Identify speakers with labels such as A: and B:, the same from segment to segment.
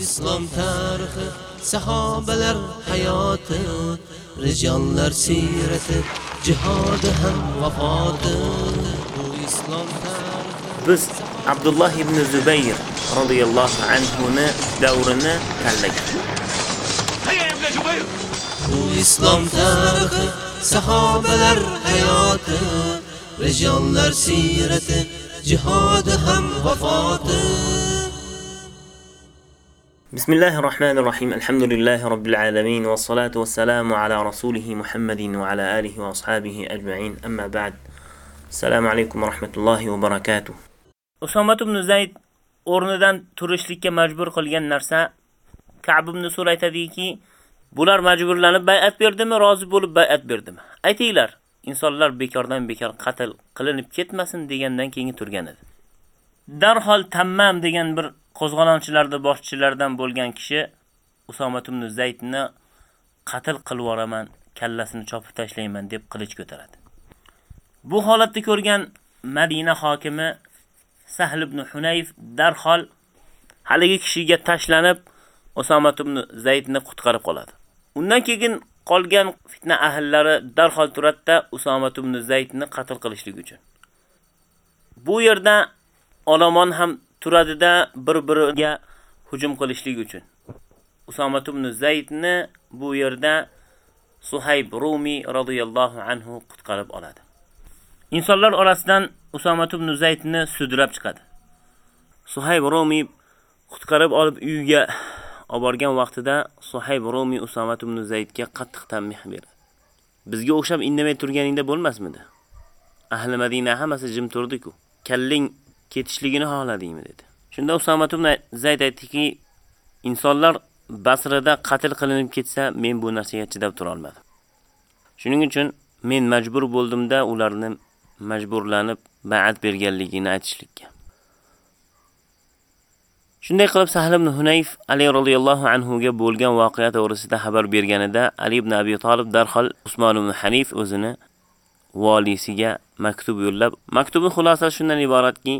A: islom tarixi sahobalar hayoti rijollar siyrati jihodi ham vafoti. Bu islom tarixi
B: biz Abdullah ibn Zubayr radhiyallohu anhu ni davrini tanlagan.
A: bu islom tarixi sahobalar hayoti rijollar siyrati jihodi ham vafoti
B: Bismillahir Rahmanir Rahim. Elhamdülillahi Rabbil Alamin ve salatu vesselamu ala rasulih Muhammedin ve ala alihi ve ashabihi ecmaîn. Amma ba'd. Assalamu alaykum ve rahmetullah ve berekatuh. Usama ibn Zayd o'rnidan turishlikka majbur qilgan narsa Ka'b ibn Sur aytadiki, bular majburlanib bay'at berdimi, rozi bo'lib bay'at berdimi? Aytinglar, insonlar bekordan bekor qatl qilinib ketmasin degandan keyin turgan edi. Darhol tammam degan bir qo'zg'olonchilarda boshchilardan bo'lgan kishi Usomat ibn Zaydni qatl qilib yuboraman, kallasini chopib tashlayman deb qilich ko'taradi. Bu holatni ko'rgan Madina hokimi Sahl ibn Hunayf darhol haligi kishiga tashlanib Usomat ibn Zaydni qutqarib qoladi. Undan keyin qolgan fitna ahllari darhol turatda Usomat ibn Zaydni qatl qilishlik uchun. Bu yerda olomon ham turadida bir-biriga hujum qilishlik uchun. Usomat ibn Zaydni bu yerda Suhayb Rumi radhiyallohu anhu qutqarib oladi. Insonlar orasidan Usomat ibn Zaydni sudrab chiqadi. Suhayb Rumi qutqarib olib uyiga olib borgan vaqtida Suhayb Rumi Usomat ibn Zaydga qattiq tanbih beradi. Bizga o'xshab indamay turganingda bo'lmasmidi? Ahli Madina hammasi jim turdi-ku. Kalling ketishligini xohladingmi dedi. Shunda Usamat ibn Zayd aytdiki, insonlar Basrada qatl qilinib ketsa, men bu narsaga chidab tura olmadim. Shuning uchun men majbur bo'ldimda ularni majburlanib ba'at berganligini aytishlikka. Shunday qilib Sahl ibn Hunayf Ali radhiyallohu anhu ga bo'lgan voqea to'g'risida xabar berganida Ali ibn Abi Talib darhol Usmon ibn Hanif o'zini valisiga maktub yo'llab, maktubning xulosasi shundan iboratki,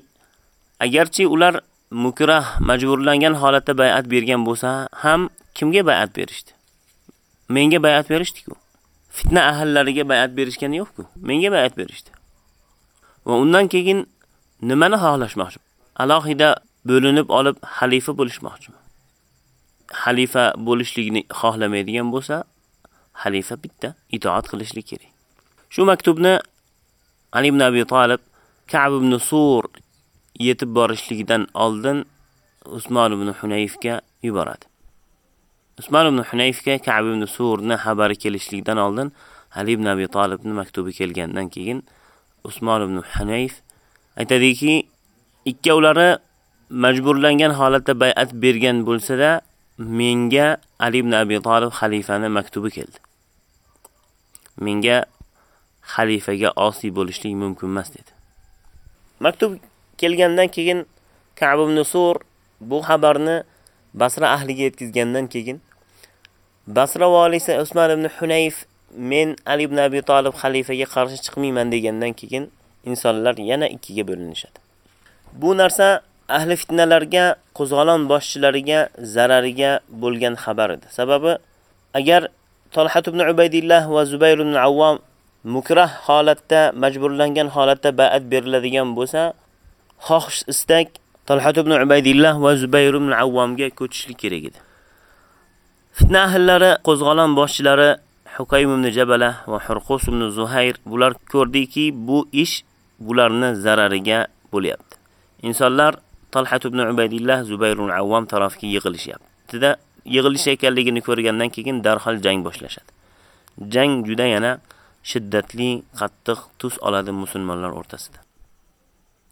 B: agarchi ular mukrah majburlangan holatda bay'at bergan bo'lsa ham kimga bay'at berishdi? Menga bay'at berishdi-ku. Fitna ahllariga bay'at berishgani yo'q-ku. Menga bay'at berishdi. Va undan keyin nimani xohlashmoqchi? Alohida bo'linib olib xalifa bo'lishmoqchi. Xalifa bo'lishligini xohlamaydigan bo'lsa, xalifa bitta itoat qilishlik kerak. Shu maktubni Ali ibn Abi Talib Ka'b ibn Sur yetib borishligidan oldin Usmon ibn Hunayfga yuboradi. Usmon ibn Hunayfga Ka'b ibn Surni xabari kelishligidan oldin Ali ibn Abi Talibning maktubi kelgandan keyin Usmon ibn Hunayf aytadiki, ikkovlari majburlangan holatda bay'at bergan bo'lsa-da, menga Ali ibn Abi Talib xalifani maktubi keldi. Menga xalifaga osiy bo'lishlik mumkin emas dedi. Maktub kelgandan keyin Ka'b ibn Sur bu xabarni Basra ahliga yetkazgandan keyin Basra valisi Usmon ibn Hunayf men Ali ibn Abi Talib xalifaga qarshi chiqmayman degandan keyin insonlar yana ikkiga bo'linishadi. Bu narsa ahli fitnalarga, qo'zg'olon boshchilariga zarariga bo'lgan xabar edi. Sababi agar Talhat ibn Ubaydillah va Zubayr ibn Avvam mukrah holatda, majburlangan holatda ba'at beriladigan bo'lsa, xohish istak Talhat ibn Ubaydillah va Zubayr ibn Avvamga ko'chishlik kerak edi. Fitna ahllari, qo'zg'alon boshchilari Hukaym ibn Jabala va Hurqus ibn Zuhayr bular ko'rdiki, bu ish bularni zarariga bo'lyapti. Insonlar Talhat ibn Ubaydillah Zubayr ibn Avvam tarafiga yig'ilishyapti. Da yig'ilish ekanligini ko'rgandan keyin darhol jang boshlashadi. Jang juda yana shiddatli, qattiq tus oladi musulmonlar o'rtasida.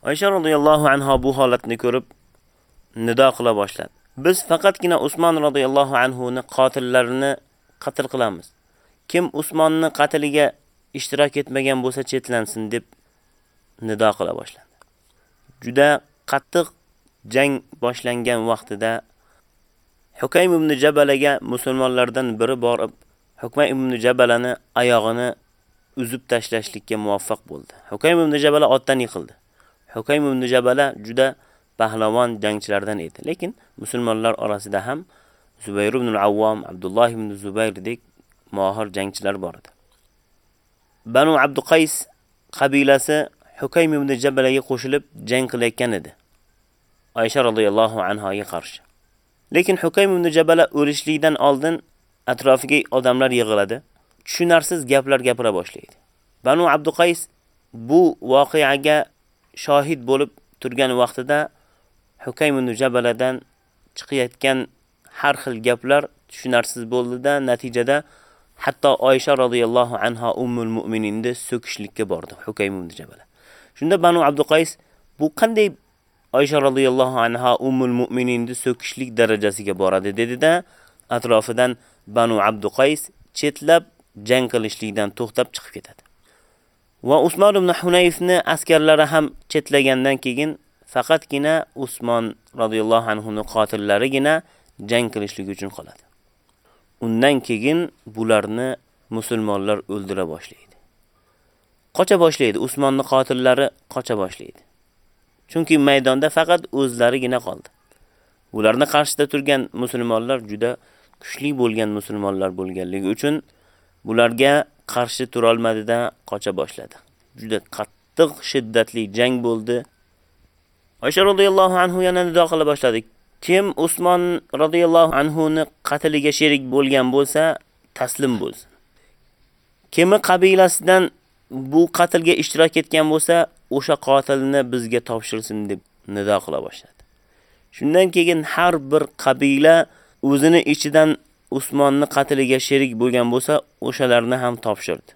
B: Oysha radhiyallohu anha bu holatni ko'rib nido qila boshladi. Biz faqatgina Usmon radhiyallohu anhu ni qotillarini qatl qilamiz. Kim Usmonni qatliga ishtirok etmagan bo'lsa chetlansin deb nido qila boshladi. Juda qattiq jang boshlangan vaqtida Hukaym ibn Jabalaga musulmonlardan biri borib, Hukaym ibn Jabalani oyog'ini uzib tashlashlikka muvaffaq bo'ldi. Hukaym ibn Jabala otdan yiqildi. Hukaym ibn Jabala juda pahlavon jangchilardan edi. Lekin musulmonlar orasida ham Zubayr ibn al-Awwam, Abdullah ibn Zubayrdek mohir jangchilar bor edi. Banu Abduqays qabilasi Hukaym ibn Jabalaga qo'shilib jang qilayotgan edi. Oysha radhiyallohu anhaga qarshi. Lekin Hukaym ibn Jabala o'lishlikdan oldin atrofiga odamlar yig'iladi. Tushunarsiz gaplar gapira boshlaydi. Banu Abduqays bu voqeaga shohid bo'lib turgan vaqtida Hukaym ibn Jabaladan chiqayotgan har xil gaplar tushunarsiz bo'ldida, natijada hatto Oysha radhiyallohu anha ummul mu'mininni so'kishlikka bordi Hukaym ibn Jabala. Shunda Banu Abduqays bu qanday Oysha radhiyallohu anha ummul mu'mininni so'kishlik darajasiga boradi dedida, atrofidan Banu Abduqays chetlab jang qilishlikdan to'xtab chiqib ketadi. Va Usmon ibn Hunayfni askarlari ham chetlagandan keyin faqatgina Usmon radhiyallohu anhu ning qotillarigina jang qilishlik uchun qoladi. Undan keyin bularni musulmonlar o'ldira boshlaydi. Qocha boshlaydi, Usmonni qotillari qocha boshlaydi. Chunki maydonda faqat o'zlarigina qoldi. Ularni qarshida turgan musulmonlar juda kuchli bo'lgan musulmonlar bo'lganligi uchun bularga qarshi turolmadidan qocha boshladi. Juda qattiq, shiddatli jang bo'ldi. Oysha radhiyallohu anhu yana nido qila boshladi. Kim Usmon radhiyallohu anhu ni qatliga sherik bo'lgan bo'lsa, taslim bo'lsin. Kimi qabilasidan bu qatlga ishtirok etgan bo'lsa, o'sha qotilni bizga topshirsin deb nido qila boshladi. Shundan keyin har bir qabila o'zini ichidan Usmonni qatliga sherik bo'lgan bo'lsa, o'shalarni ham topshirdi.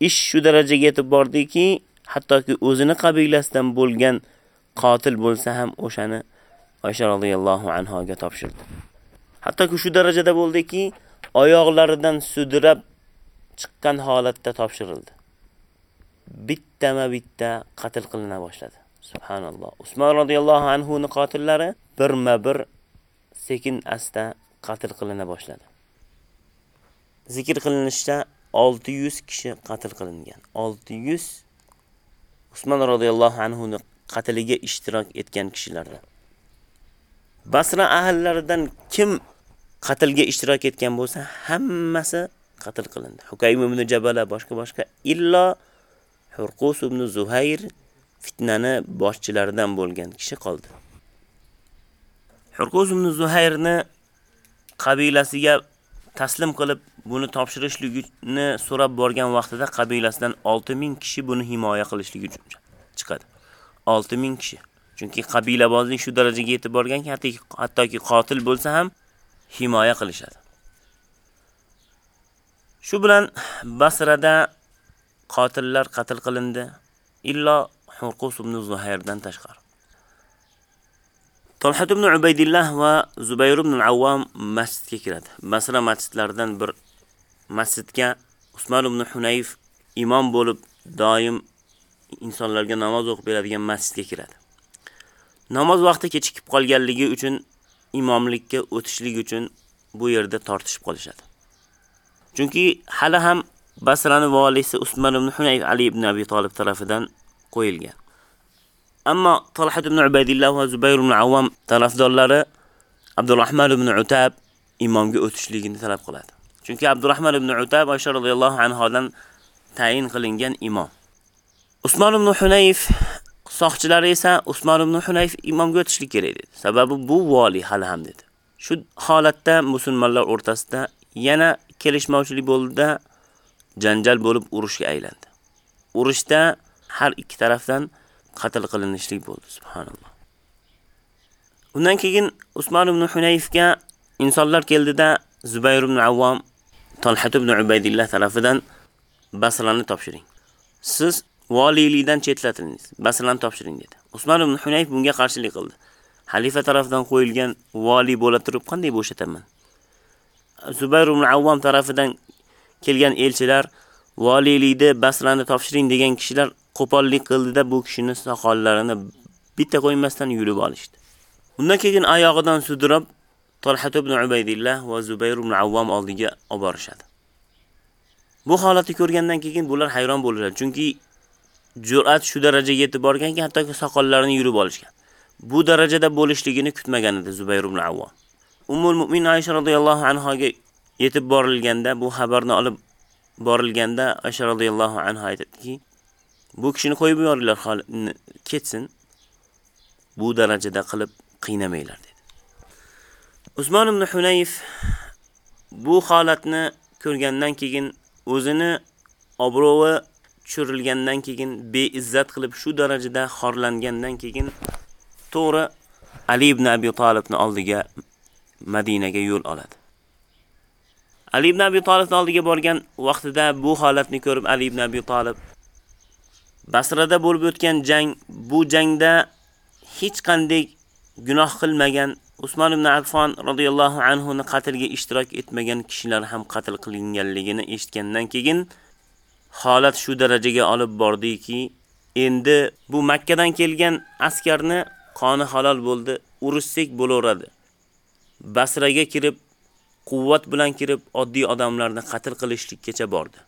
B: Ish shu darajaga yetib bordiki, hattoki o'zini qabilasidan bo'lgan qotil bo'lsa ham o'shani Oysha radhiyallohu anha ga topshirdi. Hattoki shu darajada bo'ldiki, oyoqlaridan sudrab chiqqan holatda topshirildi. Bittama-bitta qatl qilina boshladi. Subhanalloh. Usmon radhiyallohu anhu ni qotillari birma-bir sekin asta qatl qilina boshladi. Zikr qilinishda 600 kishi qatl qilingan. 600 Usmon radhiyallohu anhu ning qatliga ishtirok etgan kishilardan. Basra ahllaridan kim qatlga ishtirok etgan bo'lsa, hammasi qatl qilindi. Hukaym ibn Jabala boshqa-boshqa illo Hurqus ibn Zuhayr fitnani boshchilaridan bo'lgan kishi qoldi. Hurqus ibn Zuhayrni qabilasiga taslim qilib, buni topshirishligini so'rab borgan vaqtida qabilasidan 6000 kishi buni himoya qilishligi uchun chiqadi. 6000 kishi. Chunki qabilabozlik shu darajaga yetib borganki, hattoki qotil bo'lsa ham himoya qilishadi. Shu bilan Basrada qotillar qatl qilindi, illo Hurqus ibn Zuhayrdan tashqari. Talhat ibn Ubaydillah va Zubayr ibn al-Awwam masjidga kiradi. Masra masjidlaridan bir masjidga Usmon ibn Hunayf imom bo'lib doim insonlarga namoz o'qib beradigan masjidga kiradi. Namoz vaqti kechikib qolganligi uchun imomlikka o'tishlik uchun bu yerda tortishib qolishadi. Chunki hali ham Basrani valisi Usmon ibn Hunayf Ali ibn Abi Talib tarafidan qo'yilgan. Ammo Talhat ibn Ubaydillah va Zubayr ibn Avvam tarafdorlari Abdurrahman ibn Utab imomga o'tishligini talab qiladi. Chunki Abdurrahman ibn Utab Oysha radhiyallohu anhodan tayin qilingan imom. Usmon ibn Hunayf soqchilari esa Usmon ibn Hunayf imomga o'tishlik kerak dedi. Sababi bu vali hali ham dedi. Shu holatda musulmonlar o'rtasida yana kelishmovchilik bo'ldi janjal bo'lib urushga aylandi. Urushda har ikki tarafdan qatl qilinishlik bo'ldi, subhanalloh. Undan keyin Usmon ibn Hunayfga insonlar keldida Zubayr ibn Avvom Talha ibn Ubaydillah tarafidan Basrani topshiring. Siz valiylikdan chetlatildingiz. Basrani topshiring dedi. Usmon ibn Hunayf bunga qarshilik qildi. Xalifa tomonidan qo'yilgan vali bo'la turib qanday bo'shataman? Zubayr ibn Avvom tarafidan kelgan elchilar valiylikni Basrani topshiring degan kishilar qo'pollik qildida bu kishini soqollarini bitta qo'ymasdan yulib olishdi. Undan keyin oyog'idan sudrab Talhat ibn Ubaydillah va Zubayr ibn Avvom oldiga olib borishadi. Bu holatni ko'rgandan keyin bular hayron bo'lishadi, chunki jur'at shu darajaga yetib borganki, hattoki soqollarini yulib olishgan. bu darajada bo'lishligini kutmagan edi Zubayr ibn Avvom. Ummul Mu'min Aisha radhiyallohu anha ga yetib borilganda, bu xabarni olib borilganda Aisha radhiyallohu anha aytadiki, bu kishini qo'yib yuboringlar, ketsin. Bu darajada qilib qiynamanglar dedi. Usmon ibn Hunayf bu holatni ko'rgandan keyin o'zini obro'vi tushirilgandan keyin beizzat qilib shu darajada xorlangandan keyin to'g'ri Ali ibn Abi Talibni oldiga Madinaga yo'l oladi. Ali ibn Abi Talibning oldiga borgan vaqtida bu holatni ko'rib Ali ibn Abi Talib Basrada bo'lib o'tgan jang, bu jangda hech qanday gunoh qilmagan Usmon ibn Affon radhiyallohu anhu ni qatlga ishtirok etmagan kishilar ham qatl qilinganligini eshitgandan keyin holat shu darajaga olib bordiki, endi bu Makka dan kelgan askarni qoni halol bo'ldi, urushsak bo'laveradi. Basraga kirib, quvvat bilan kirib oddiy odamlarni qatl qilishlikkacha bordi.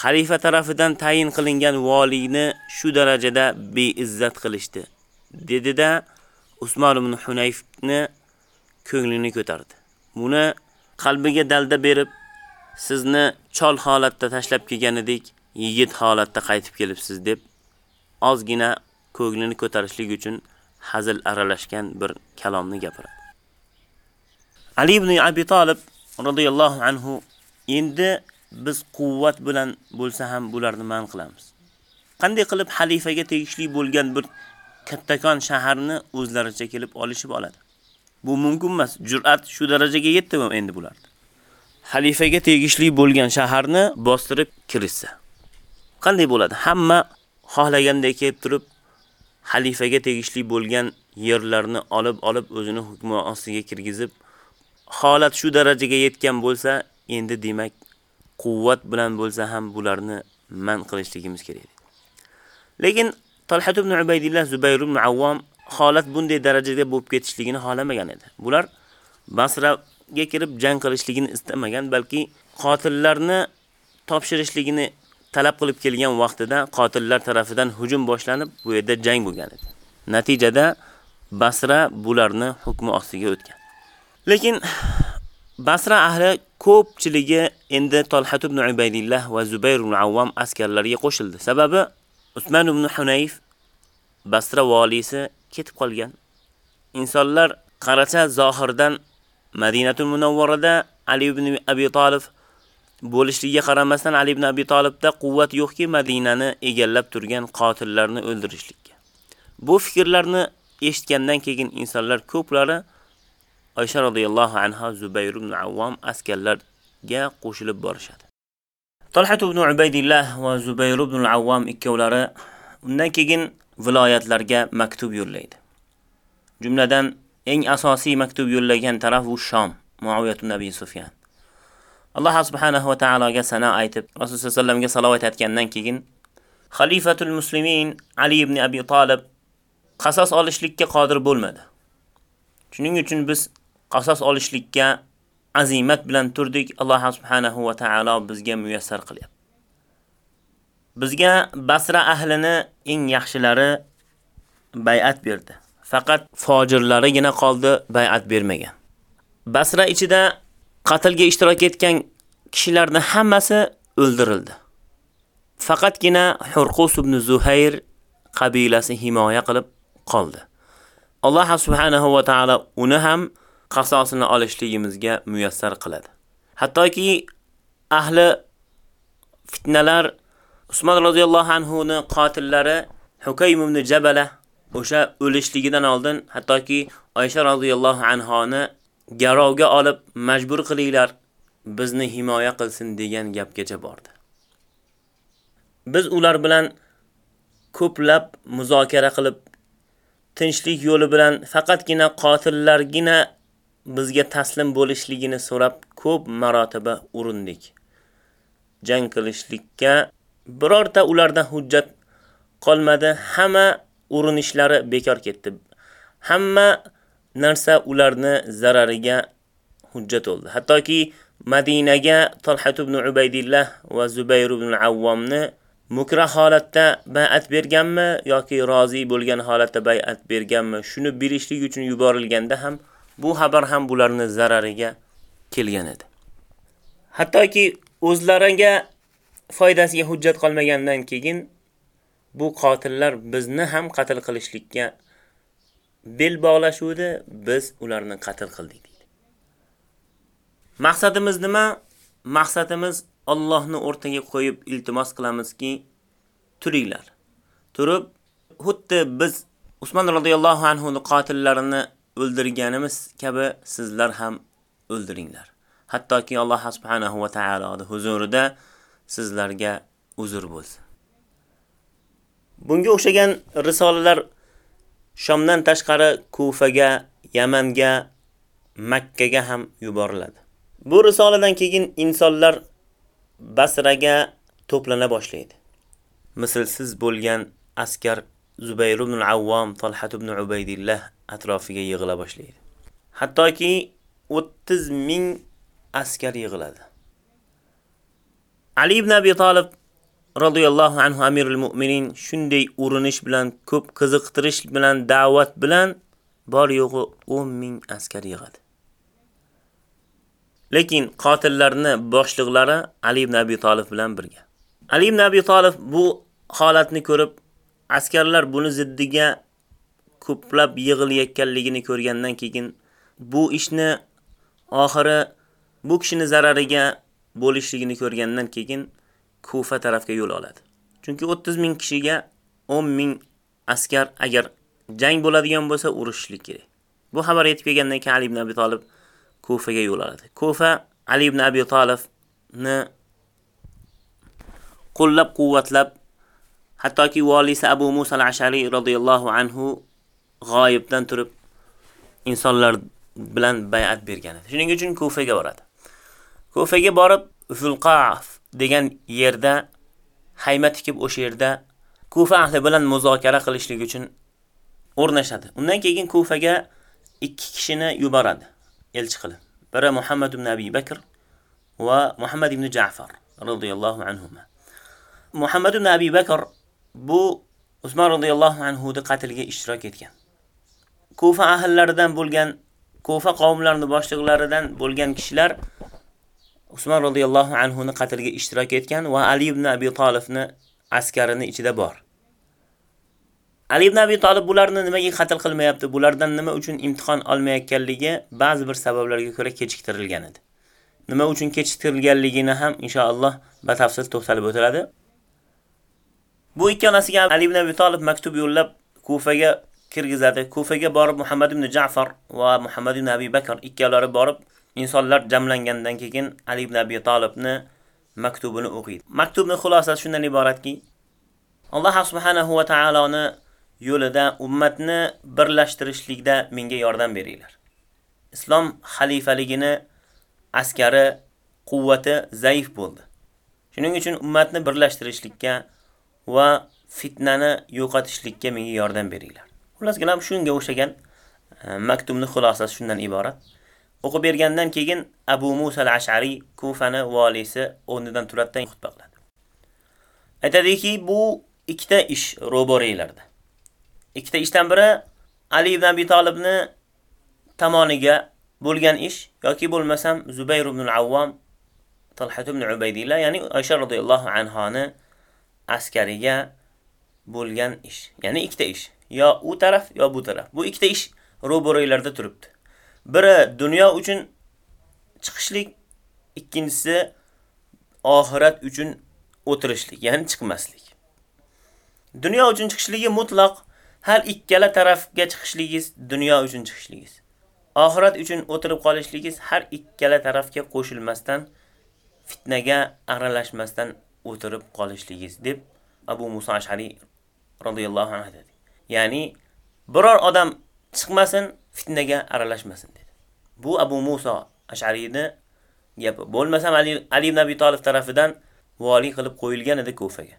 B: Xalifa tarafidan tayin qilingan valiyni shu darajada beizzat qilishdi. Dedi-da Usmon ibn Hunayfni ko'nglini ko'tardi. Buni qalbiga dalda berib, sizni chol holatda tashlab kelgan edik, yigit holatda qaytib kelibsiz deb ozgina ko'nglini ko'tarishlik uchun hazil aralashgan bir kalomni gapiradi. Ali ibn Abi Talib radhiyallohu anhu endi biz quvvat bilan bo'lsa ham bularni man qilamiz. Qanday qilib xalifaga tegishli bo'lgan bir kattakon shaharni o'zlaricha kelib olishib oladi. Bu mumkin emas. Jur'at shu darajaga yetdimi endi bular? Xalifaga tegishli bo'lgan shaharni bostirib kirishsa. Qanday bo'ladi? Hamma xohlaganday kelib turib xalifaga tegishli bo'lgan yerlarni olib olib o'zini hukmi ostiga kirgizib, holat shu darajaga yetgan bo'lsa, endi demak quvvat bilan bo'lsa ham bularni man qilishligimiz kerak. Lekin Talhat ibn Ubaydillah Zubayr ibn Avvom holat bunday darajada bo'lib ketishligini xolamagan edi. Bular Basraga kirib jang qilishligini istamagan, balki qotillarni topshirishligini talab qilib kelgan vaqtida qotillar tarafidan hujum boshlanib, bu yerda jang bo'lgan edi. Natijada Basra bularni hukmi ostiga o'tgan. Lekin Basra ahli ko'pchiligi endi Talhat ibn Ubaydillah va Zubayr ibn Avvam askarlariga qo'shildi. Sababi Usman ibn Hunayf Basra valisi ketib qolgan. Insonlar qaracha zohirdan Madinatul Munawvarada Ali ibn Abi Talib bo'lishligiga qaramasdan Ali ibn Abi Talibda quvvat yo'qki Madinani egallab turgan qotillarni o'ldirishlikka. Bu fikrlarni eshitgandan keyin insonlar ko'plari Oysha radhiyallohu anha Zubayr ibn Avvom askarlarga qo'shilib borishadi. Talhat ibn Ubaydillah va Zubayr ibn Avvom ikkovlari undan keyin viloyatlarga maktub yo'llaydi. Jumladan eng asosiy maktub yo'llagan taraf u Sham, Muaviyat ibn Abi Sufyan. Alloh subhanahu va taologa sana aytib, rasululloh sollallohu alayhi vasallamga salovat aytgandan keyin Xalifatul muslimin Ali ibn Abi Talib qasos olishlikka qodir bo'lmadi. Shuning uchun biz qasos olishlikka azimat bilan turdik. Alloh subhanahu va taolo bizga muyassar qilyapti. Bizga Basra ahlini eng yaxshilari bay'at berdi. Faqat fojirlarigina qoldi bay'at bermagan. Basra ichida qatlga ishtirok etgan kishilarning hammasi o'ldirildi. Faqatgina Hurqus ibn Zuhayr qabilasi himoya qilib qoldi. Alloh subhanahu va taolo uni ham qasosini olishligimizga muyassar qiladi. Hattoki ahli fitnalar Usmon roziyallohu anhu ni qotillari Hukaym ibn Jabala o'sha o'lishligidan oldin hattoki Oysha roziyallohu anha ni garovga olib majbur qilinglar, bizni himoya qilsin degan gapgacha bordi. Biz ular bilan ko'plab muzokara qilib, tinchlik yo'li bilan faqatgina qotillargina bizga taslim bo'lishligini so'rab ko'p marotaba urindik. Jang qilishlikka birorta ulardan hujjat qolmadi, hamma urinishlari bekor ketdi. Hamma narsa ularni zarariga hujjat bo'ldi. Hattoki Madinaga Talhat ibn Ubaydillah va Zubayr ibn Avvomni mukra holatda bay'at berganmi yoki rozi bo'lgan holatda bay'at berganmi, shuni bilishlik uchun yuborilganda ham bu xabar ham bularni zarariga kelgan edi. Hattoki o'zlariga foydasiga hujjat qolmagandan keyin bu qotillar bizni ham qatl qilishlikka bel bog'lashuvdi, biz ularni qatl qildik deydi. Maqsadimiz nima? Maqsadimiz Allohni o'rtaga qo'yib iltimos qilamizki, turinglar. Turib, xuddi biz Usmon radhiyallohu anhu ni qotillarini o'ldirganimiz kabi sizlar ham o'ldiringlar. Hattoki Alloh subhanahu va taoloning huzurida sizlarga uzr bo'lsin. Bunga o'xshagan risolalar Shomdan tashqari Kufaga, Yamanga, Makkaga ham yuboriladi. Bu risoladan keyin insonlar Basraga to'plana boshlaydi. Mislsiz bo'lgan askar Zubayr ibn al-Awwam, Talhat ibn Ubaydillah atrofiga yig'ila boshlaydi. Hattoki 30 ming askar yig'iladi. Ali ibn Abi Talib radhiyallohu anhu amirul mu'minin shunday urinish bilan, ko'p qiziqtirish bilan, da'vat bilan bor yo'g'i 10 ming askar yig'adi. Lekin qotillarni boshliqlari Ali ibn Abi Talib bilan birga. Ali ibn Abi Talib bu holatni ko'rib, askarlar buni ziddiga ko'plab yig'ilayotganligini ko'rgandan keyin bu ishni oxiri bu kishini zarariga bo'lishligini ko'rgandan keyin Kufa tarafga yo'l oladi. Chunki 30 ming kishiga 10 ming askar agar jang bo'ladigan bo'lsa urushishlik kerak. Bu xabar yetib kelgandan keyin Ali ibn Abi Talib Kufaga yo'l oladi. Kufa Ali ibn Abi Talibni qo'llab-quvvatlab hattoki volisi Abu Musa al-Ashari radhiyallohu anhu g'oyibdan turib insonlar bilan bay'at bergan edi. Shuning uchun Kufaga boradi. Kufaga borib Zulqaf degan yerda hayma tikib o'sha yerda Kufa ahli bilan muzokara qilishlik uchun o'rnashadi. Undan keyin Kufaga ikki kishini yuboradi elchi qilib. Biri Muhammad ibn Abi Bakr va Muhammad ibn Ja'far radhiyallohu anhuma. Muhammad ibn Abi Bakr bu Usmon radhiyallohu anhu qatliga ishtirok etgan. Kufa ahllaridan bo'lgan, Kufa qavmlarining boshliqlaridan bo'lgan kishilar Usmon radhiyallohu anhu ni qatliga ishtirok etgan va Ali ibn Abi Talibni askarini ichida bor. Ali ibn Abi Talib bularni nimaga qatl qilmayapti, bulardan nima uchun imtihon olmayotganligi ba'zi bir sabablarga ko'ra kechiktirilgan edi. Nima uchun kechiktirilganligini ham inshaalloh batafsil to'xtalib o'tiladi. Bu ikkalasiga Ali ibn Abi Talib maktub yo'llab Kufaga kirgizadi. Kufaga borib Muhammad ibn Ja'far va Muhammad ibn Abi Bakr ikkalari borib insonlar jamlangandan keyin Ali ibn Abi Talibni maktubini o'qiydi. Maktubning xulosasi shundan iboratki, Alloh subhanahu va taoloni yo'lida ummatni birlashtirishlikda menga yordam beringlar. Islom xalifaligini askari quvvati zaif bo'ldi. Shuning uchun ummatni birlashtirishlikka va fitnani yo'qotishlikka menga yordam beringlar. Xullas gilam shunga o'xshagan e, maktubni xulosasi shundan iborat. O'qib bergandan keyin Abu Musa al-Ash'ari Kufani valisi o'rnidan turatdan xutba qiladi. Aytadiki, bu ikkita ish ro'boreylarda. Ikkita ishdan biri Ali ibn Abi Talibni tomoniga bo'lgan ish yoki bo'lmasam Zubayr ibn al-Awwam Talhat ibn Ubaydillah, ya'ni Aisha radhiyallohu anhoni askariga bo'lgan ish. Ya'ni ikkita ish. Yo u taraf, yo bu taraf. Bu ikkita ish ro'boroylarda turibdi. Biri dunyo uchun chiqishlik, ikkinchisi oxirat uchun o'tirishlik, ya'ni chiqmaslik. Dunyo uchun chiqishligi mutlaq har ikkala tarafga chiqishligingiz dunyo uchun chiqishligingiz. Oxirat uchun o'tirib qolishligingiz har ikkala tarafga qo'shilmasdan fitnaga aralashmasdan o'tirib qolishligingiz deb Abu Musa Ash'ari radhiyallohu anhu dedi. Ya'ni biror odam chiqmasin, fitnaga aralashmasin dedi. Bu Abu Musa Ash'ariyni gapi. Bo'lmasam Ali, Ali ibn Abi Talib tarafidan vali qilib qo'yilgan edi Kufaga.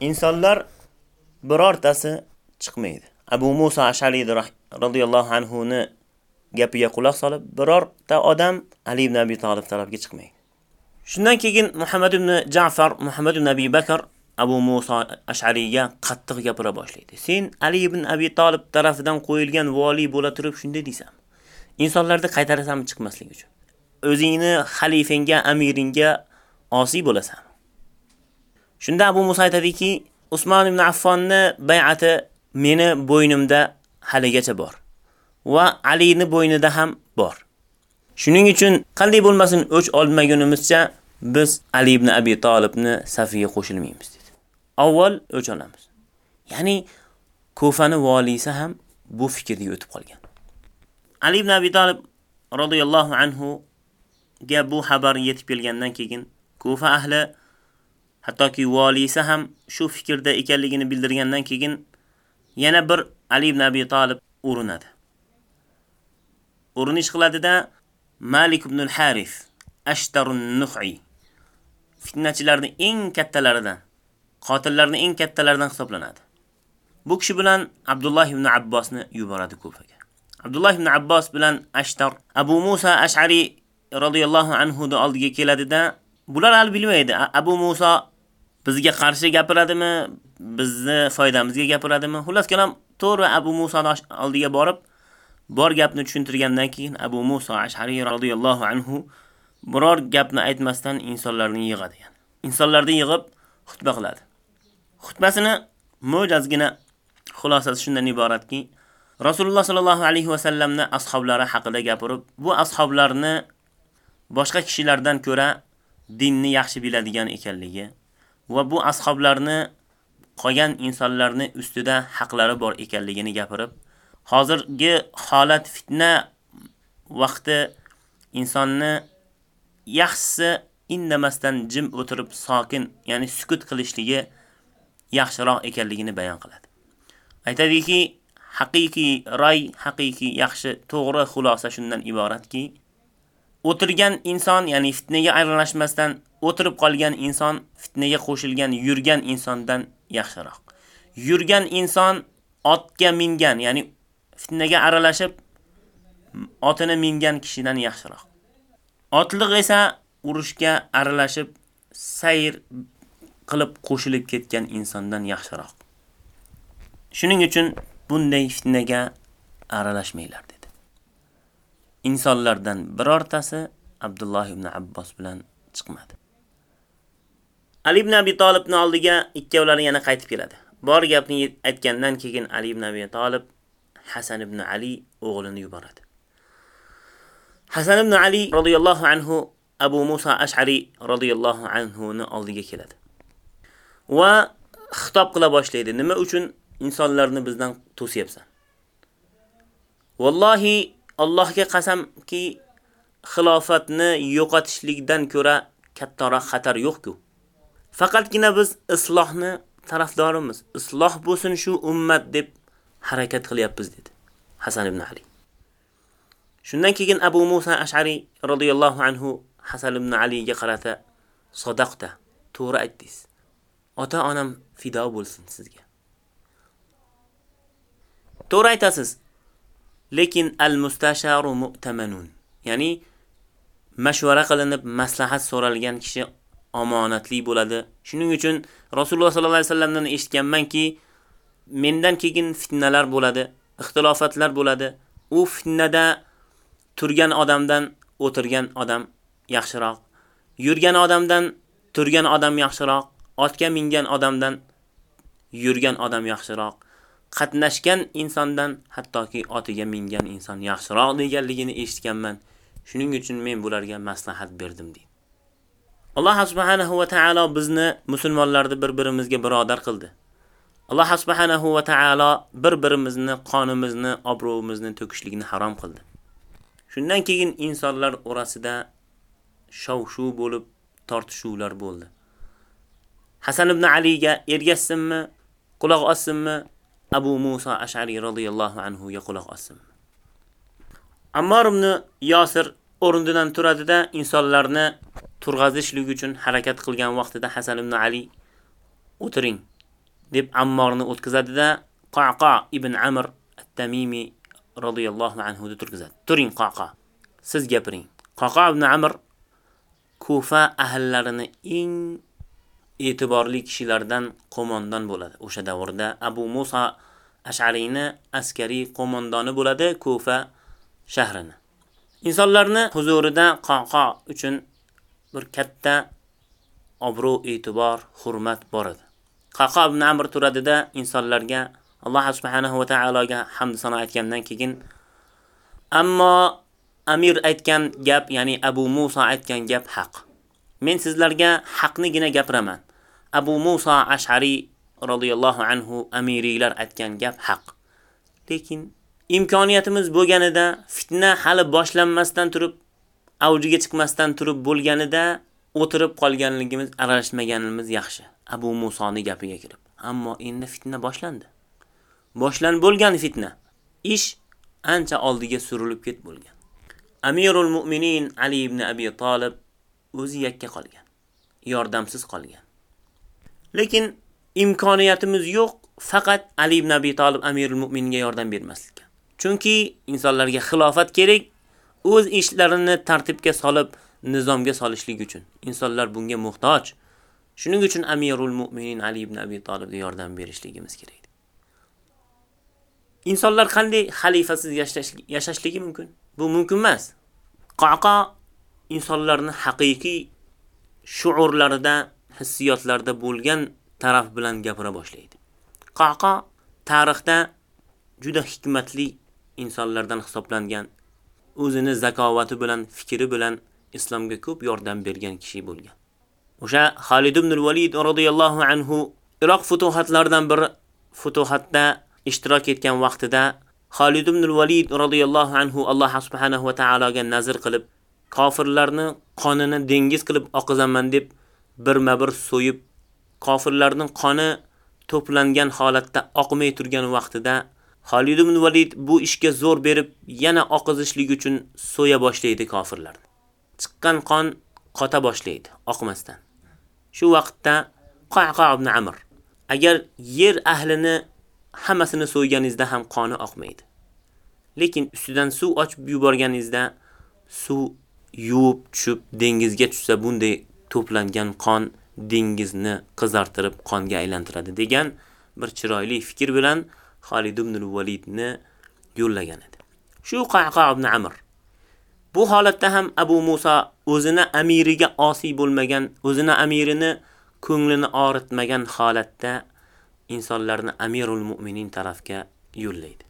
B: Insonlar birortasi chiqmaydi. Abu Musa Ash'ari radhiyallohu anhu ni gapiga quloq solib, birorta odam Ali ibn Abi Talib tarafiga chiqmaydi. Shundan keyin Muhammad ibn Ja'far, Muhammad ibn Abi Bakr Abu Musa Ash'ariyga qattiq gapira boshlaydi. Sen Ali ibn Abi Talib tarafidan qo'yilgan vali bo'la turib shunday deysan. Insonlarni qaytarasanmi chiqmaslik uchun? O'zingni xalifangga, amiringga osiy bo'lasan. Shunda Abu Musa aytadiki, Usmon ibn Affonni bay'ati meni bo'ynimda haligacha bor va Alini bo'ynida ham bor. Shuning uchun qanday bo'lmasin o'ch olmagunimizcha biz Ali ibn Abi Talibni safiga qo'shilmaymiz dedi. Avval o'ch olamiz. Ya'ni Kufani valisi ham bu fikrga o'tib qolgan. Ali ibn Abi Talib radhiyallohu anhu ga bu xabar yetib kelgandan keyin Kufa ahli hattoki valisi ham shu fikrda ekanligini bildirgandan keyin yana bir Ali ibn Abi Talib urinadi. Urinish qiladida Malik ibn al-Harith Ashtarun Nuhi fitnachilarning eng kattalaridan, qotillarning eng kattalaridan hisoblanadi. Bu kishi bilan Abdulloh ibn Abbosni yuboradi Kufaga. Abdulloh ibn Abbos bilan Ashtar Abu Musa Ash'ari radhiyallohu anhu da oldiga keladida, bular hali bilmaydi. Abu Musa bizga qarshi gapiradimi, bizni foydamizga gapiradimi? Xullas kalom, to'g'ri Abu Musa oldiga borib, bor gapni tushuntirgandan keyin Abu Musa Ash'ari radhiyallohu anhu biror gapni aytmasdan insonlarni yig'adi yani. Insonlarni yig'ib xutba qiladi. Xutbasini mo'jazgina xulosasi shundan iboratki, Rasululloh sallallohu alayhi va sallamni ashablari haqida gapirib, bu ashablarni boshqa kishilardan ko'ra dinni yaxshi biladigan ekanligi va bu ashablarni qolgan insonlarni ustida haqlari bor ekanligini gapirib, hozirgi holat fitna vaqti insonni yaxshisi indamasdan jim o'tirib sokin, ya'ni sukut qilishligi yaxshiroq ekanligini bayon qiladi. Aytadiki, haqiqiy ray, haqiqiy yaxshi, to'g'ri xulosa shundan iboratki, o'tirgan inson, ya'ni fitnaga aralashmasdan o'tirib qolgan inson fitnaga qo'shilgan, yurgan insondan yaxshiroq. Yurgan inson otga mingan, ya'ni fitnaga aralashib otini mingan kishidan yaxshiroq. Otliq esa urushga aralashib sayr qilib qo'shilib ketgan insondan yaxshiroq. Shuning uchun bunday fitnaga aralashmanglar dedi. Insonlardan birortasi Abdulloh ibn Abbos bilan chiqmadi. Ali ibn Abi Talibning oldiga ikkovlari yana qaytib keladi. Bor gapni aytgandan keyin Ali ibn Abi Talib Hasan ibn Ali o'g'lini yuboradi. Hasan ibn Ali radhiyallohu anhu Abu Musa Ash'ari radhiyallohu anhu ni oldiga keladi. Va xitob qila boshlaydi. Nima uchun insonlarni bizdan to'siyapsan? Vallohi Allohga qasamki, xilofatni yo'qotishlikdan ko'ra kattaroq xatar yo'q-ku. Faqatgina biz islohni tarafdorimiz. Isloh bo'lsin shu ummat deb harakat qilyapmiz dedi Hasan ibn Ali. Shundan keyin Abu Musa Ash'ari radhiyallohu anhu Hasan ibn Aliga qarata, "Sadaqta, to'g'ri aytdingiz. Ota-onam fido bo'lsin sizga." To'g'ri aytasiz. Lekin al-mustasharu mu'tamanun. Ya'ni mashvara qilinib, maslahat so'ralgan kishi omonatli bo'ladi. Shuning uchun Rasululloh sollallohu alayhi vasallamdan eshitganmanki, mendan keyin fitnalar bo'ladi, ixtilofatlar bo'ladi. U fitnada turgan odamdan o'tirgan odam yaxshiroq. Yurgan odamdan turgan odam yaxshiroq. Otga mingan odamdan yurgan odam yaxshiroq. Qatnashgan insondan hattoki otiga mingan inson yaxshiroq deganligini eshitganman. Shuning uchun men bularga maslahat berdim deydi. Alloh subhanahu va taolo bizni musulmonlarni bir-birimizga birodar qildi. Alloh subhanahu va taolo bir-birimizni qonimizni, obro'imizni to'kishlikni harom qildi. Shundan keyin insonlar orasida shov-shuv bo'lib tortishuvlar bo'ldi. Hasan ibn Aliga ergashsinmi, quloq ossinmi, Abu Musa Ash'ari radhiyallohu anhu ga quloq ossinmi? Ammar ibn Yosir o'rindan turadida insonlarni turg'azishlik uchun harakat qilgan vaqtida Hasan ibn Ali o'tiring deb Ammorni o'tkazadida Qaqa ibn Amr at-Tamimi radhiyallohu anhu da. Turing Qaqa. Siz gapiring. Qaqa ibn Amr Kufa ahllarini eng e'tiborli kishilardan qo'mondan bo'ladi. O'sha davrda Abu Musa Ash'ariyni askariy qo'mondoni bo'ladi Kufa shahrini. Insonlarni huzurida qaqo uchun bir katta obro' e'tibor, hurmat bor edi. Qaqo ibn Amr turadida insonlarga Alloh subhanahu va taologa hamd sano aytgandan keyin ammo amir aytgan gap, ya'ni Abu Musa aytgan gap haq. Men sizlarga haqnigina gapiraman. Abu Musa Ash'ari radhiyallohu anhu amiriylar aytgan gap haq. Lekin imkoniyatimiz bo'lganida fitna hali boshlanmasdan turib, avjiga chiqmasdan turib bo'lganida o'tirib qolganligimiz, aralashmaganimiz yaxshi. Abu Musoni gapiga kirib. Ammo endi fitna boshlandi. Boshlan bo'lgan fitna. Ish ancha oldiga surilib ket bo'lgan. Amirul Mu'minin Ali ibn Abi Talib o'zi yakka qolgan. Yordamsiz qolgan. Lekin imkoniyatimiz yo'q, faqat Ali ibn Abi Talib Amirul Mu'minga yordam bermaslikka. Chunki insonlarga xilofat kerak, o'z ishlarini tartibga solib, nizomga solishlik uchun. Insonlar bunga muhtoj. Shuning uchun Amirul Mu'minin Ali ibn Abi Talibga yordam berishligimiz kerak. Insonlar qanday xalifasiz yashashligi mumkin? Bu mumkin emas. Qaqa insonlarni haqiqiy shuurlarida, hissiyotlarda bo'lgan taraf bilan gapira boshlaydi. Qaqa tarixda juda hikmatli insonlardan hisoblangan, o'zini zakovati bilan, fikri bilan islomga ko'p yordam bergan kishi bo'lgan. O'sha Xolid ibn al-Valid radhiyallohu anhu Iroq futuhatlaridan bir futuhatda ishtirok etgan vaqtida Xolid ibn al-Valid radhiyallohu anhu Alloh subhanahu va taologa nazr qilib, kofirlarni qonini dengiz qilib oqizaman deb birma-bir so'yib, kofirlarning qoni to'plangan holatda oqmay turgan vaqtida Xolid ibn Valid bu ishga zo'r berib, yana oqizishlik uchun so'ya boshlaydi kofirlarni. Chiqqan qon qota boshlaydi, oqmasdan. Shu vaqtda Qaqa ibn Amr agar yer ahlini hammasini so'yganingizda ham qoni oqmaydi. Lekin ustidan suv ochib yuborganingizda suv yuvib tushib dengizga tushsa bunday to'plangan qon dengizni qizartirib qonga aylantiradi degan bir chiroyli fikr bilan Xolid ibn Validni yo'llagan edi. Shu Qaqa ibn Amr Bu holatda ham Abu Musa o'zini amiriga osiy bo'lmagan, o'zini amirini ko'nglini og'ritmagan holatda insonlarni Amirul Mu'minin tarafga yo'llaydi.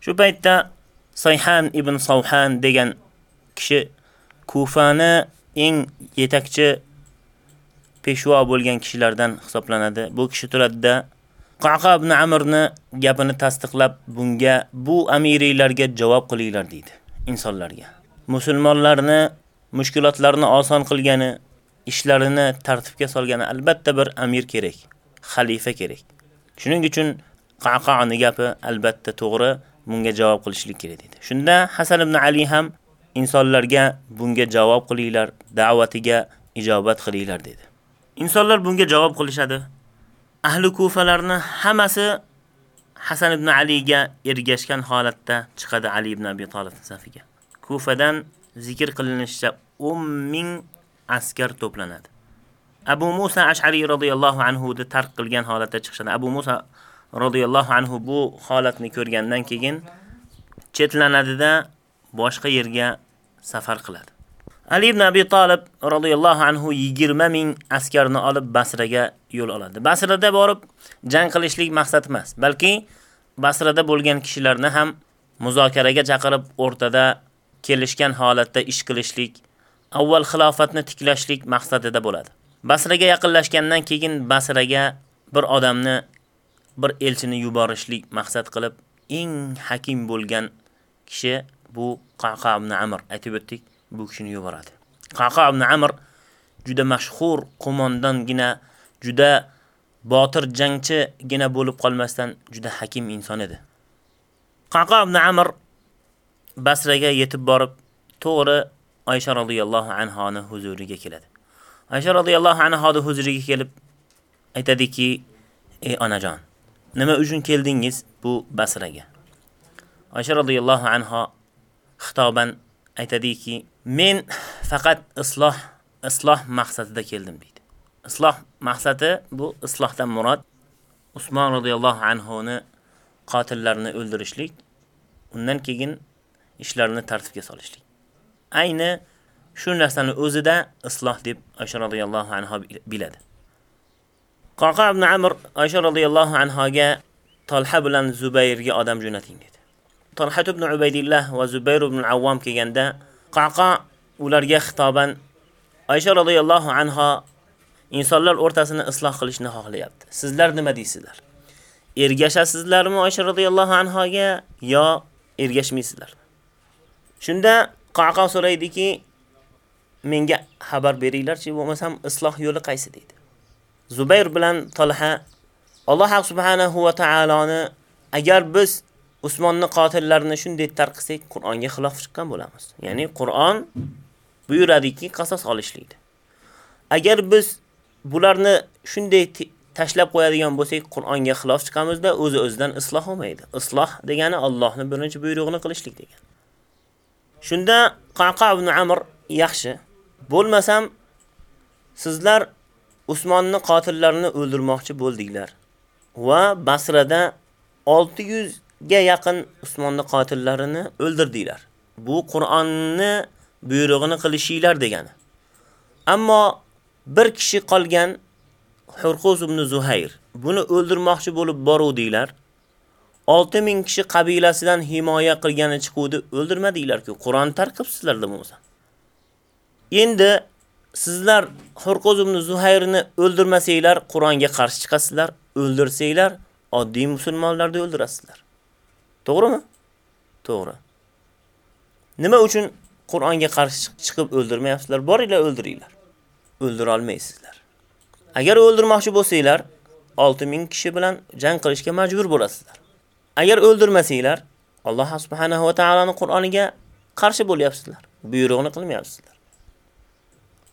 B: Shu paytda Sayhan ibn Sawhan degan kishi Kufani eng yetakchi peshvo bo'lgan kishilardan hisoblanadi. Bu kishi turadida Qaqa ibn Amrni gapini tasdiqlab, bunga bu amiriylarga javob qilinglar deydi insonlarga. Musulmonlarni mushkulotlarni oson qilgani, ishlarini tartibga solgani albatta bir amir kerak, xalifa kerak. Shuning uchun Qaqani gapi albatta to'g'ri, bunga javob qilishlik kerak dedi. Shunda Hasan ibn Ali ham insonlarga bunga javob qilinglar, da'vatiga ijobat qilinglar dedi. Insonlar bunga javob qilishadi. Ahli Kufalarni hammasi Hasan ibn Aliga ergashgan holatda chiqadi Ali ibn Abi Talib safiga. Kufadan zikr qilinishicha 10 ming askar to'planadi. Abu Musa Ash'ari radhiyallohu anhu da tark qilgan holatda chiqishadi. Abu Musa radhiyallohu anhu bu holatni ko'rgandan keyin chetlanadida boshqa yerga safar qiladi. Ali ibn Abi Talib radhiyallohu anhu 20 ming askarni olib Basraga yo'l oladi. Basrada borib jang qilishlik maqsad emas, balki Basrada bo'lgan kishilarni ham muzokaraga chaqirib o'rtada kelishgan holatda ish qilishlik, avval xilofatni tiklashlik maqsadida bo'ladi. Basraga yaqinlashgandan keyin Basraga bir odamni, bir elchini yuborishlik maqsad qilib, eng hakim bo'lgan kishi bu Qaqa ibn Amr aytib o'tdik. bu kishini yuboradi. Qaqa ibn Amr juda mashhur qo'mondongina, juda botir jangchigina bo'lib qolmasdan juda hakim inson edi. Qaqa ibn Amr Basraga yetib borib, to'g'ri oysha radhiyallohu anha huzuriga keladi. oysha radhiyallohu anha huzuriga kelib aytadiki: "Ey onajon, nima uchun keldingiz bu Basraga?" oysha radhiyallohu anha xitoban aytadiki: "Men faqat isloh isloh maqsadida keldim deydi. Isloh maqsadi bu islohdan murod Usmon radhiyallohu anhu qotillarni qotillarini o'ldirishlik, undan keyin ishlarini tartibga solishlik. Ayni shu narsani o'zida isloh deb oysha radhiyallohu anha biladi. Qaqa ibn Amr oysha radhiyallohu anhaga Talha bilan Zubayrga odam jo'nating dedi. Talha ibn Ubaydillah va Zubayr ibn Avvam kelganda Qaqa ularga xitoban oysha radhiyallohu anha insonlar o'rtasini isloh qilishni xohlayapti. Sizlar nima deysizlar? Ergashasizlarmi oysha radhiyallohu anhaga yo ergashmaysizlar? Shunda Qaqa so'raydiki, menga xabar beringlarchi, bo'lmasam isloh yo'li qaysi deydi. Zubayr bilan Talha Alloh subhanahu va taoloni agar biz Usmonni qotillarini shunday tarqisak, Qur'onga xilof chiqqan bo'lamiz. Ya'ni Qur'on buyuradiki, qasos olishlikdi. Agar biz bularni shunday tashlab qo'yadigan bo'lsak, Qur'onga xilof chiqamizda, o'zi o'zidan isloh olmaydi. Isloh degani Allohning birinchi buyrug'ini qilishlik degani. Shunda Qaqa ibn Amr yaxshi. Bo'lmasam sizlar Usmonni qotillarini o'ldirmoqchi bo'ldinglar va Basrada 600 ga yaqin Usmonni qotillarini o'ldirdinglar. Bu Qur'onni buyrug'ini qilishinglar degani. Ammo bir kishi qolgan Hurquz ibn Zuhayr buni o'ldirmoqchi bo'lib boruvdinglar. 6000 kishi qabilasidan himoya qilgani chiquvdi, o'ldirmadinglar-ku. Qur'on tarqibsizlar bo'lsa. Endi sizlar Hurquz ibn Zuhayrni o'ldirmasanglar, Qur'onga qarshi chiqasizlar, o'ldirsanglar, oddiy musulmonlarni o'ldirasizlar. To'g'rimi? To'g'ri. Nima uchun Qur'onga qarshi chiqib o'ldirmayapsizlar? Boringlar o'ldiringlar. O'ldira olmaysizlar. Agar o'ldirmoqchi bo'lsanglar, 6000 kishi bilan jang qilishga majbur bo'lasizlar. Agar o'ldirmasanglar, Alloh subhanahu va taoloning Qur'oniga qarshi bo'lyapsizlar. Buyrug'ini qilmayapsizlar.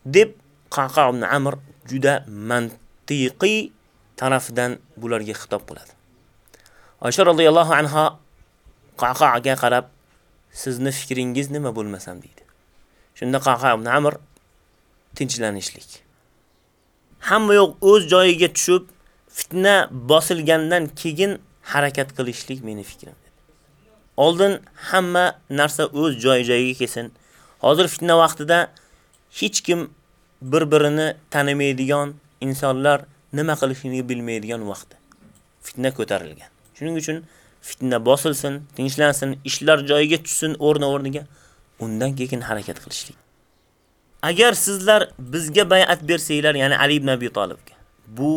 B: deb Qaqa ibn Amr juda mantiqiy tarafdan bularga xitob qiladi. Oysha radhiyallohu anha Qaqaga qarab, sizni fikringiz nima bo'lmasam deydi. Shunda Qaqa ibn Amr tinchlanishlik. Hamma yo'q o'z joyiga tushib, fitna bosilgandan keyin harakat qilishlik meni fikrim dedi. Oldin hamma narsa o'z joyiga kelsin. Hozir fitna vaqtida hech kim bir-birini tanimaydigan insonlar nima qilishini bilmaydigan vaqt. Fitna ko'tarilgan. Shuning uchun fitna bosilsin, tinchlansin, ishlar joyiga tushsin o'rni-o'rniga, undan keyin harakat qilishlik. Agar sizlar bizga bay'at bersanglar, ya'ni Ali ibn Abi Talibga, bu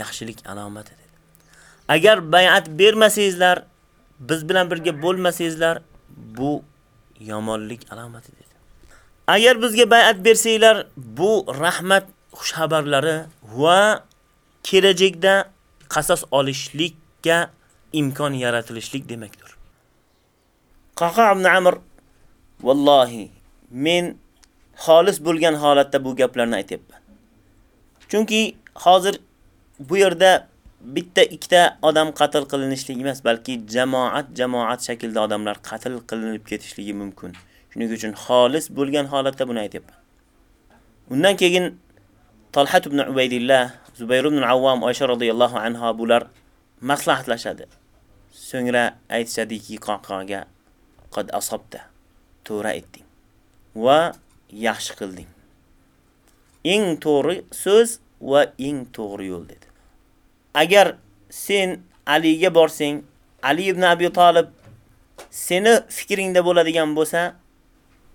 B: yaxshilik alomati. Agar bay'at bermasangizlar, biz bilan birga bo'lmasangizlar, bu yomonlik alomati dedi. Agar bizga bay'at bersanglar, bu rahmat xushxabarlari va kelajakda qasos olishlikka imkon yaratilishlik demakdir. Qaqa ibn Amr vallohi men xolis bo'lgan holatda bu gaplarni aytibman. Chunki hozir bu yerda bitta ikkita odam qatl qilinishligi emas, balki jamoat jamoat shaklida odamlar qatl qilinib ketishligi mumkin. Shuning uchun xolis bo'lgan holatda buni aytibman. Undan keyin Talhat ibn Ubaydillah, Zubayr ibn Avvam, Oysha radhiyallohu anha bular maslahatlashadi. So'ngra aytishadiki qonqonga qad asabta. To'g'ri etding va yaxshi qilding. Eng to'g'ri so'z va eng to'g'ri yo'l dedi. Agar sen Aliga borsang, Ali ibn Abi Talib seni fikringda bo'ladigan bo'lsa,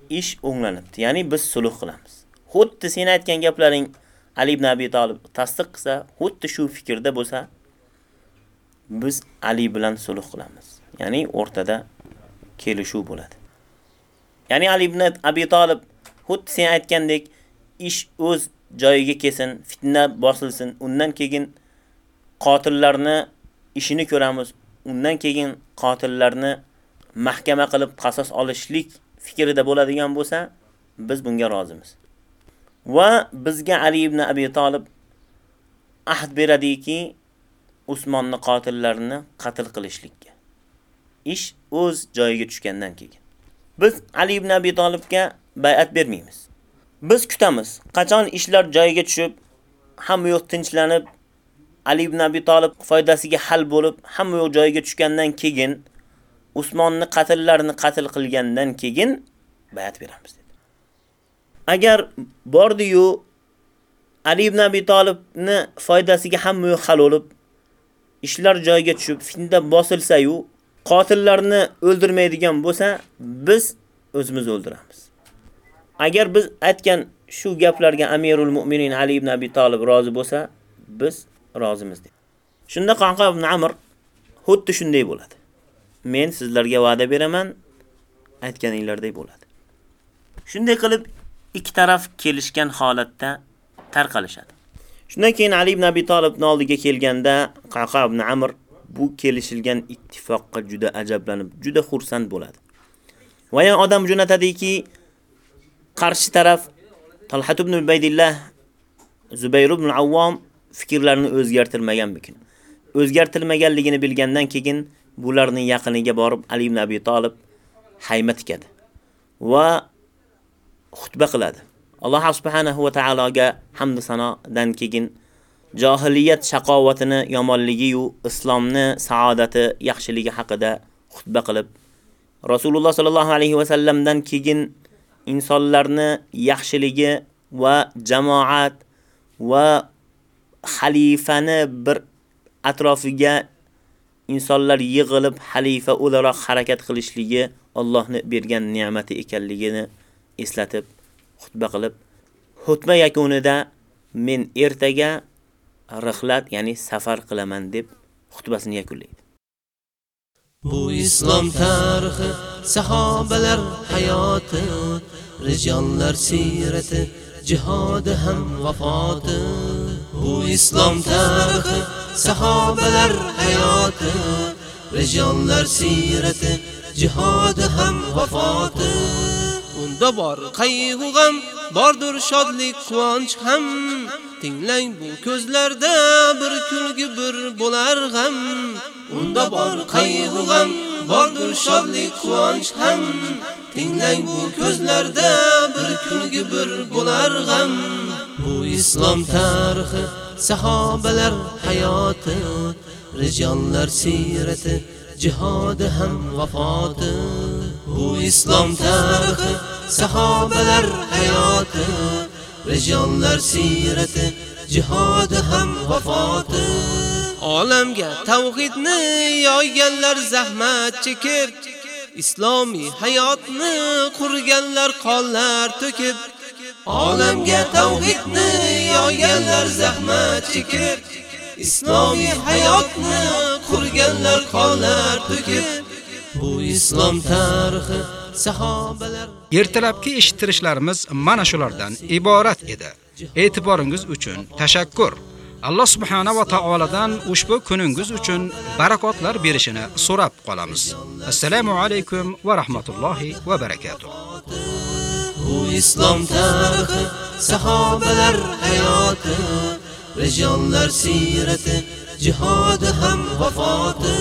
B: ish o'nglanibdi. Ya'ni biz sulh qilamiz. Xuddi sen aytgan gaplaring Ali ibn Abi Talib tasdiq qilsa, xuddi shu fikrda bo'lsa, biz Ali bilan sulh qilamiz. Ya'ni o'rtada kelishuv bo'ladi. Ya'ni Ali ibn Abi Talib xuddi sen aytgandek ish o'z joyiga kelsin, fitna bosilsin, undan keyin qotillarni ishini ko'ramiz. Undan keyin qotillarni mahkama qilib qasos olishlik fikrida bo'ladigan bo'lsa, biz bunga rozimiz. Va bizga Ali ibn Abi Talib ahd beradiki, Usmonni qotillarini qatl qilishlikka. Ish o'z joyiga tushgandan keyin. Biz Ali ibn Abi Talibga bay'at bermaymiz. Biz kutamiz. Qachon ishlar joyiga tushib, hamma yo'q tinchlanib, Ali ibn Abi Talib foydasiga hal bo'lib, hamma yo'q joyiga tushgandan keyin Usmonni qatllarini qatl qilgandan keyin bayat beramiz dedi. Agar bordi-yu Ali ibn Abi Talibni foydasiga hamma yo'q hal bo'lib, ishlar joyiga tushib, fitna bosilsa-yu, qotillarni o'ldirmaydigan bo'lsa, biz o'zimiz o'ldiramiz. Agar biz aytgan shu gaplarga Amirul Mu'minin Ali ibn Abi Talib rozi bo'lsa, biz rozimiz deb. Shunda Qanqa ibn Amr xuddi shunday bo'ladi. Men sizlarga va'da beraman, aytganinglardek bo'ladi. Shunday qilib ikki taraf kelishgan holatda tarqalishadi. Shundan keyin Ali ibn Abi Talibning oldiga kelganda Qaqa ibn Amr bu kelishilgan ittifoqqa juda ajablanib, juda xursand bo'ladi. Va yana odam jo'natadiki, qarshi taraf Talhat ibn Ubaydillah Zubayr ibn Awwam fikrlarini o'zgartirmaganmikin. O'zgartirmaganligini bilgandan keyin bularning yaqiniga borib Ali ibn Abi Talib hayma tikadi va xutba qiladi. Alloh subhanahu va taologa hamd sanodan keyin jahiliyat shaqovatini, yomonligi yu islomni saodati, yaxshiligi haqida xutba qilib, Rasululloh sallallohu alayhi va sallamdan keyin insonlarni yaxshiligi va jamoat va xalifani bir atrofiga insonlar yig'ilib xalifa o'laroq harakat qilishligi Allohni bergan ne'mati ekanligini eslatib xutba qilib, xutba yakunida men ertaga rihlat, ya'ni safar qilaman deb xutbasini yakunlaydi.
A: Bu islom tarixi, sahobalar hayoti, rijollar sirati, jihodi ham vafoti. Bu islom tarixi, sahobalar hayoti, rejonlar sirati, jihodi ham vafoti. unda bor qayg'u ham, bordir shodlik quvonch ham. Tinglang bu ko'zlarda bir kulgi bir bo'lar g'am. Unda bor qayg'u ham, bordir shodlik quvonch ham. Tinglang bu ko'zlarda bir kulgi bir bo'lar g'am. Bu islom tarixi, sahobalar hayoti, rijollar sirati, jihodi ham vafoti. Bu islom tarixi, sahobalar hayoti, rijollar sirati, jihodi ham vafoti. Olamga tavhidni yoyganlar zahmat chekib, islomiy hayotni qurganlar qonlar to'kib, olamga tavhidni yoyganlar zahmat chekib, islomiy hayotni qurganlar qonlar to'kib, bu islom tarixi sahobalar
C: Ertalabki eshittirishlarimiz mana shulardan iborat edi. E'tiboringiz uchun tashakkur. Alloh subhanahu va taoladan ushbu kuningiz uchun barakotlar berishini so'rab qolamiz. Assalomu alaykum va rahmatullohi va barakotuh.
A: Islom tarixi, sahobalar hayoti, rijonlar sirati, jihodi ham vafoti.